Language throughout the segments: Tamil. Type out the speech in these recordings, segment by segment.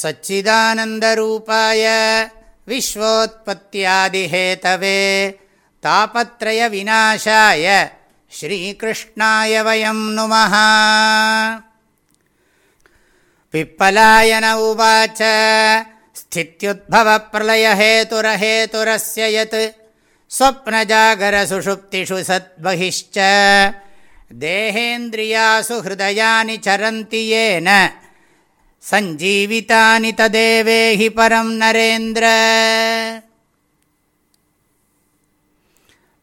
सच्चिदानन्दरूपाय विश्वोत्पत्त्यादिहेतवे तापत्रयविनाशाय श्रीकृष्णाय वयं नुमः। पिप्पलायन उवाच स्थित्युद्भवप्रलयहेतुरहेतुरस्य यत् स्वप्नजागरसुषुप्तिषु सद्बहिश्च देहेन्द्रियासु हृदयानि चरन्ति येन சஞ்சீவிதானி ததேவேஹி பரம் நரேந்திர.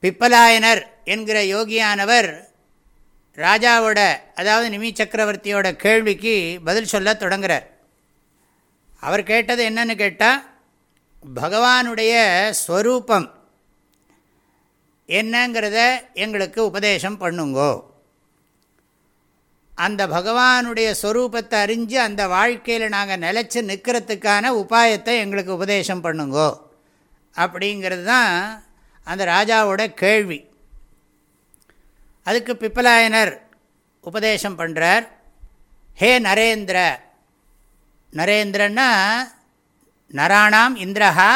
பிப்பலாயனர் என்கிற யோகியானவர் ராஜாவோட அதாவது நிமி சக்கரவர்த்தியோட கேள்விக்கு பதில் சொல்ல தொடங்குறார். அவர் கேட்டது என்னன்னு கேட்டால் பகவானுடைய ஸ்வரூபம் என்னங்கிறத எங்களுக்கு உபதேசம் பண்ணுங்கோ. அந்த பகவானுடைய ஸ்வரூபத்தை அறிஞ்சு அந்த வாழ்க்கையில் நாங்கள் நிலச்சி நிற்கிறதுக்கான உபாயத்தை எங்களுக்கு உபதேசம் பண்ணுங்கோ. அப்படிங்கிறது தான் அந்த ராஜாவோட கேள்வி. அதுக்கு பிப்பலாயனர் உபதேசம் பண்ணுறார் ஹே நரேந்திர நரேந்திரன்னா நராணாம் இந்திரஹா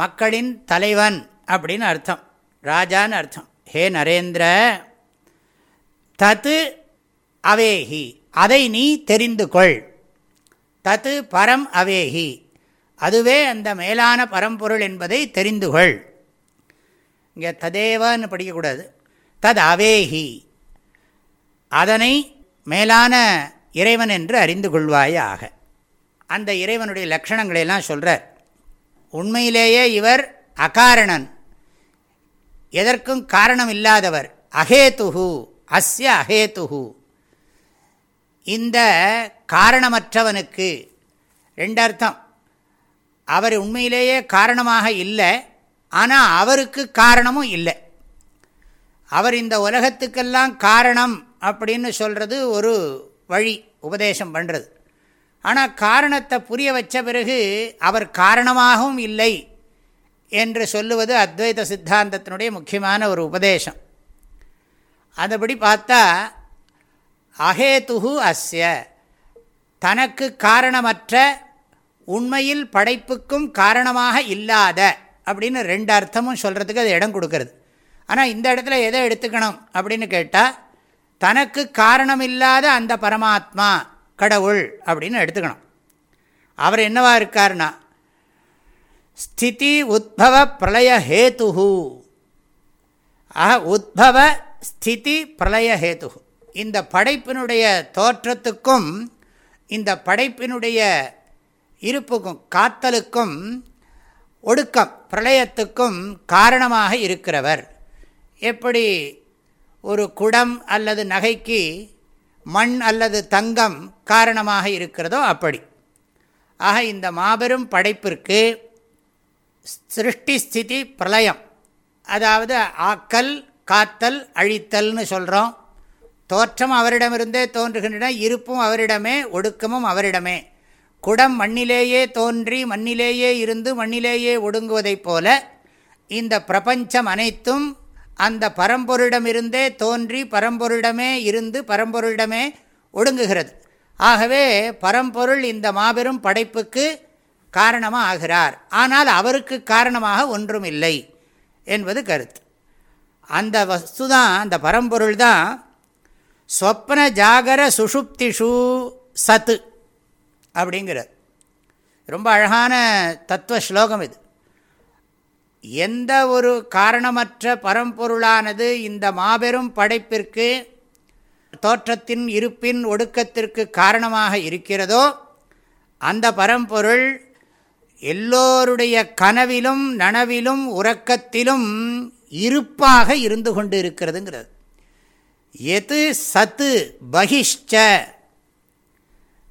மக்களின் தலைவன் அப்படின்னு அர்த்தம். ராஜான்னு அர்த்தம். ஹே நரேந்திர தத்து அவேஹி. அதை நீ தெரிந்து கொள் தத்து பரம் அவேஹி. அதுவே அந்த மேலான பரம்பொருள் என்பதை தெரிந்து கொள் இங்கே ததேவன்னு படிக்கக்கூடாது. தத் அவேஹி. அதனை மேலான இறைவன் என்று அறிந்து கொள்வாயாக அந்த இறைவனுடைய லக்ஷணங்களையெல்லாம் சொல்கிறார் உண்மையிலேயே இவர் அகாரணன். எதற்கும் காரணம் இல்லாதவர் அஹேத்துஹு அஸ்ய அஹேத்துஹு இந்த காரணமற்றவனுக்கு ரெண்டர்த்தம் அவர் உண்மையிலேயே காரணமாக இல்லை ஆனால் அவருக்கு காரணமும் இல்லை. அவர் இந்த உலகத்துக்கெல்லாம் காரணம் அப்படின்னு சொல்கிறது ஒரு வழி உபதேசம் பண்ணுறது ஆனால் காரணத்தை புரிய வச்ச பிறகு அவர் காரணமாகவும் இல்லை என்று சொல்லுவது அத்வைத சித்தாந்தத்தினுடைய முக்கியமான ஒரு உபதேசம். அதுபடி பார்த்தா அகேதுகு அஸ்ய. தனக்கு காரணமற்ற உண்மையில் படைப்புக்கும் காரணமாக இல்லாத அப்படின்னு ரெண்டு அர்த்தமும் சொல்கிறதுக்கு அது இடம் கொடுக்கறது. ஆனால் இந்த இடத்துல எதை எடுத்துக்கணும் அப்படின்னு கேட்டால் தனக்கு காரணம் இல்லாத அந்த பரமாத்மா கடவுள் அப்படின்னு எடுத்துக்கணும். அவர் என்னவா இருக்கார்னா ஸ்திதி உத்பவ பிரளய ஹேத்து ஆஹ உத்பவ ஸ்திதி பிரளய ஹேத்து இந்த படைப்பினுடைய தோற்றத்துக்கும் இந்த படைப்பினுடைய இருப்புக்கும் காத்தலுக்கும் ஒடுக்கம் பிரளயத்துக்கும் காரணமாக இருக்கிறவர். எப்படி ஒரு குடம் அல்லது நகைக்கு மண் அல்லது தங்கம் காரணமாக இருக்கிறதோ அப்படி. ஆக இந்த மாபெரும் படைப்பிற்கு சிருஷ்டி ஸ்திதி பிரளயம். அதாவது ஆக்கல் காத்தல் அழித்தல்னு சொல்கிறோம் தோற்றம் அவரிடமிருந்தே தோன்றுகின்றன இருப்பும் அவரிடமே ஒடுக்கமும் அவரிடமே. குடம் மண்ணிலேயே தோன்றி மண்ணிலேயே இருந்து மண்ணிலேயே ஒடுங்குவதைப் போல இந்த பிரபஞ்சம் அனைத்தும் அந்த பரம்பொருளிடமிருந்தே தோன்றி பரம்பொருளிடமே இருந்து பரம்பொருளிடமே ஒடுங்குகிறது. ஆகவே பரம்பொருள் இந்த மாபெரும் படைப்புக்கு காரணமாக ஆகிறார் ஆனால் அவருக்கு காரணமாக ஒன்றும் இல்லை என்பது கருத்து. அந்த வஸ்து தான் அந்த பரம்பொருள் தான் ஸ்வப்ன ஜாகர சுஷுப்திஷு சத்து அப்படிங்கிறது ரொம்ப அழகான தத்துவ ஸ்லோகம் இது. எந்த ஒரு காரணமற்ற பரம்பொருளானது இந்த மாபெரும் படைப்பிற்கு தோற்றத்தின் இருப்பின் ஒடுக்கத்திற்கு காரணமாக இருக்கிறதோ அந்த பரம்பொருள் எல்லோருடைய கனவிலும் நனவிலும் உறக்கத்திலும் இருப்பாக இருந்து கொண்டு இருக்கிறதுங்கிறது எது சத்து பகிஷ்ட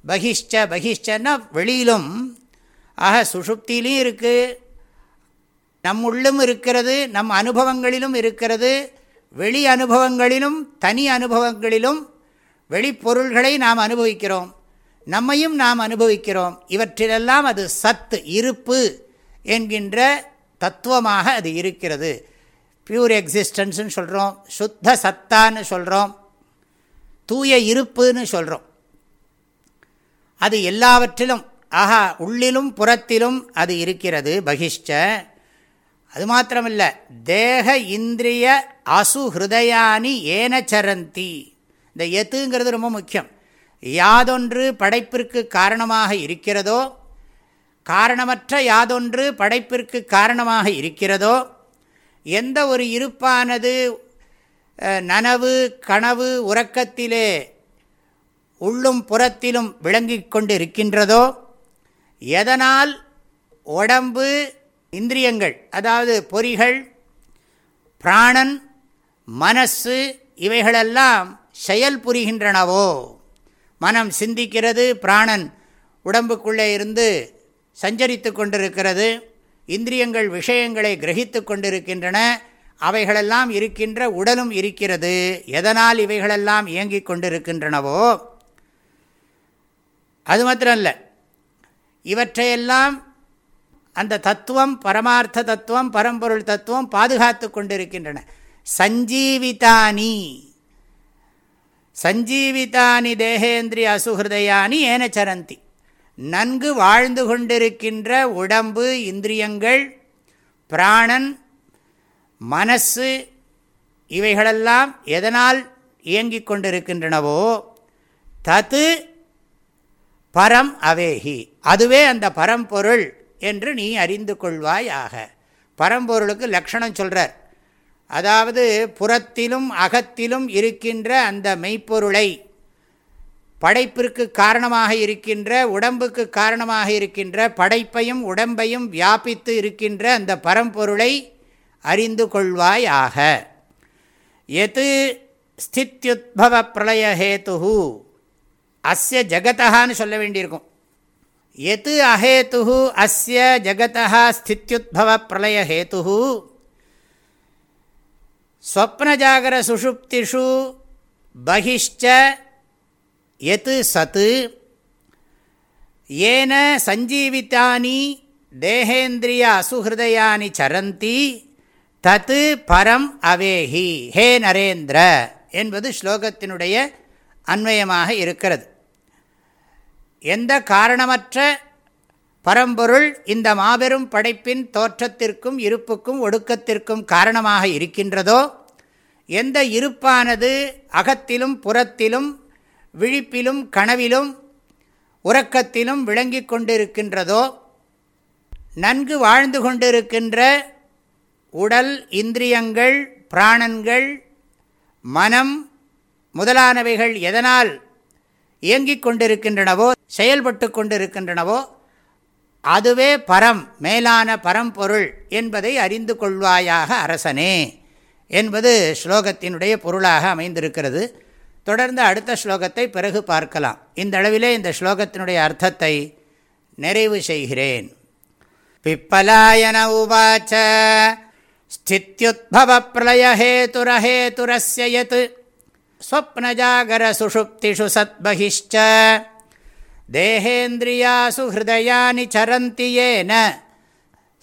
பகிஷ்ட பகிஷ்டன்னா வெளியிலும் ஆக சுஷுப்தியிலையும் இருக்குது நம் உள்ளும் இருக்கிறது நம் அனுபவங்களிலும் இருக்கிறது. வெளி அனுபவங்களிலும் தனி அனுபவங்களிலும் வெளிப்பொருள்களை நாம் அனுபவிக்கிறோம். நம்மையும் நாம் அனுபவிக்கிறோம். இவற்றிலெல்லாம் அது சத்து இருப்பு என்கின்ற தத்துவமாக அது இருக்கிறது. பியூர் எக்ஸிஸ்டன்ஸ்னு சொல்கிறோம் சுத்த சத்தான்னு சொல்கிறோம் தூய இருப்புன்னு சொல்கிறோம் அது எல்லாவற்றிலும் ஆஹா உள்ளிலும் புறத்திலும் அது இருக்கிறது பகிஷ்ட. அது மாத்திரமில்ல. தேக இந்திரிய அசு ஹிருதயானி ஏனச்சரந்தி இந்த எத்துங்கிறது ரொம்ப முக்கியம். யாதொன்று படைப்பிற்கு காரணமாக இருக்கிறதோ காரணமற்ற யாதொன்று படைப்பிற்கு காரணமாக இருக்கிறதோ எந்த ஒரு இருப்பானது நனவு கனவு உறக்கத்திலே உள்ளும் புறத்திலும் விளங்கி கொண்டு இருக்கின்றதோ எதனால் உடம்பு இந்திரியங்கள் அதாவது பொறிகள் பிராணன் மனசு இவைகளெல்லாம் செயல் புரிகின்றனவோ? மனம் சிந்திக்கிறது பிராணன் உடம்புக்குள்ளே இருந்து சஞ்சரித்து கொண்டிருக்கிறது. இந்திரியங்கள் விஷயங்களை கிரகித்து கொண்டிருக்கின்றன. அவைகளெல்லாம் இருக்கின்ற உடலும் இருக்கிறது. எதனால் இவைகளெல்லாம் இயங்கிக் கொண்டிருக்கின்றனவோ? அது மாத்திரம் இல்லை இவற்றையெல்லாம் அந்த தத்துவம் பரமார்த்த தத்துவம் பரம்பொருள் தத்துவம் பாதுகாத்து கொண்டிருக்கின்றன. சஞ்சீவிதானி. சஞ்சீவிதானி தேகேந்திரிய அசுகிருதயானி ஏன சரந்தி. நன்கு வாழ்ந்து கொண்டிருக்கின்ற உடம்பு இந்திரியங்கள் பிராணன் மனசு இவைகளெல்லாம் எதனால் இயங்கிக் கொண்டிருக்கின்றனவோ தத்து பரம் அவேகி. அதுவே அந்த பரம்பொருள் என்று நீ அறிந்து கொள்வாயாக. பரம்பொருளுக்கு லக்ஷணம் சொல்கிறார் அதாவது புறத்திலும் அகத்திலும் இருக்கின்ற அந்த மெய்ப்பொருளை படைப்பிற்கு காரணமாக இருக்கின்ற உடம்புக்கு காரணமாக இருக்கின்ற படைப்பையும் உடம்பையும் வியாபித்து இருக்கின்ற அந்த பரம்பொருளை அறிந்து கொள்வாயாக. எது ஸ்தித்யுத்பவ பிரளயஹேத்து அஸ்ய ஜகதான்னு சொல்ல வேண்டியிருக்கும். எது அஹேத்து அஸ்ய ஜகதா ஸ்தித்யுத்பவ பிரளயஹேத்து ஸ்வப்னஜாகர சுஷுப்திஷு பகிஷ்ட எது சத்து ஏன சஞ்சீவித்தானி தேகேந்திரிய அசுஹிருதயானி சரந்தி தத்து பரம் அவேஹி ஹே நரேந்திர என்பது ஸ்லோகத்தினுடைய அன்வயமாக இருக்கிறது. எந்த காரணமற்ற பரம்பொருள் இந்த மாபெரும் படைப்பின் தோற்றத்திற்கும் இருப்புக்கும் ஒடுக்கத்திற்கும் காரணமாக இருக்கின்றதோ எந்த இருப்பானது அகத்திலும் புறத்திலும் விழிப்பிலும் கனவிலும் உறக்கத்திலும் விளங்கி கொண்டிருக்கின்றதோ நன்கு வாழ்ந்து கொண்டிருக்கின்ற உடல் இந்திரியங்கள் பிராணன்கள் மனம் முதலானவைகள் எதனால் இயங்கிக் கொண்டிருக்கின்றனவோ செயல்பட்டு கொண்டிருக்கின்றனவோ அதுவே பரம் மேலான பரம்பொருள் என்பதை அறிந்து கொள்வாயாக அரசனே என்பது ஸ்லோகத்தினுடைய பொருளாக அமைந்திருக்கிறது. தொடர்ந்து அடுத்த ஸ்லோகத்தை பிறகு பார்க்கலாம். இந்தளவிலே இந்த ஸ்லோகத்தினுடைய அர்த்தத்தை நிறைவு செய்கிறேன். பிப்பலாயன உவாச்ச ஸ்தித்யுத்பவ பிரளயஹேதுரஹேதுரஸ்ய யத் ஸ்வப்னஜாகரசுஷுப்திஷு சத்பகிஷ்ச தேகேந்திரியாசு ஹிருதயானி சரந்தி ஏன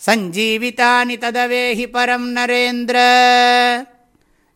சஞ்சீவிதானி ததவேஹி பரம் நரேந்திர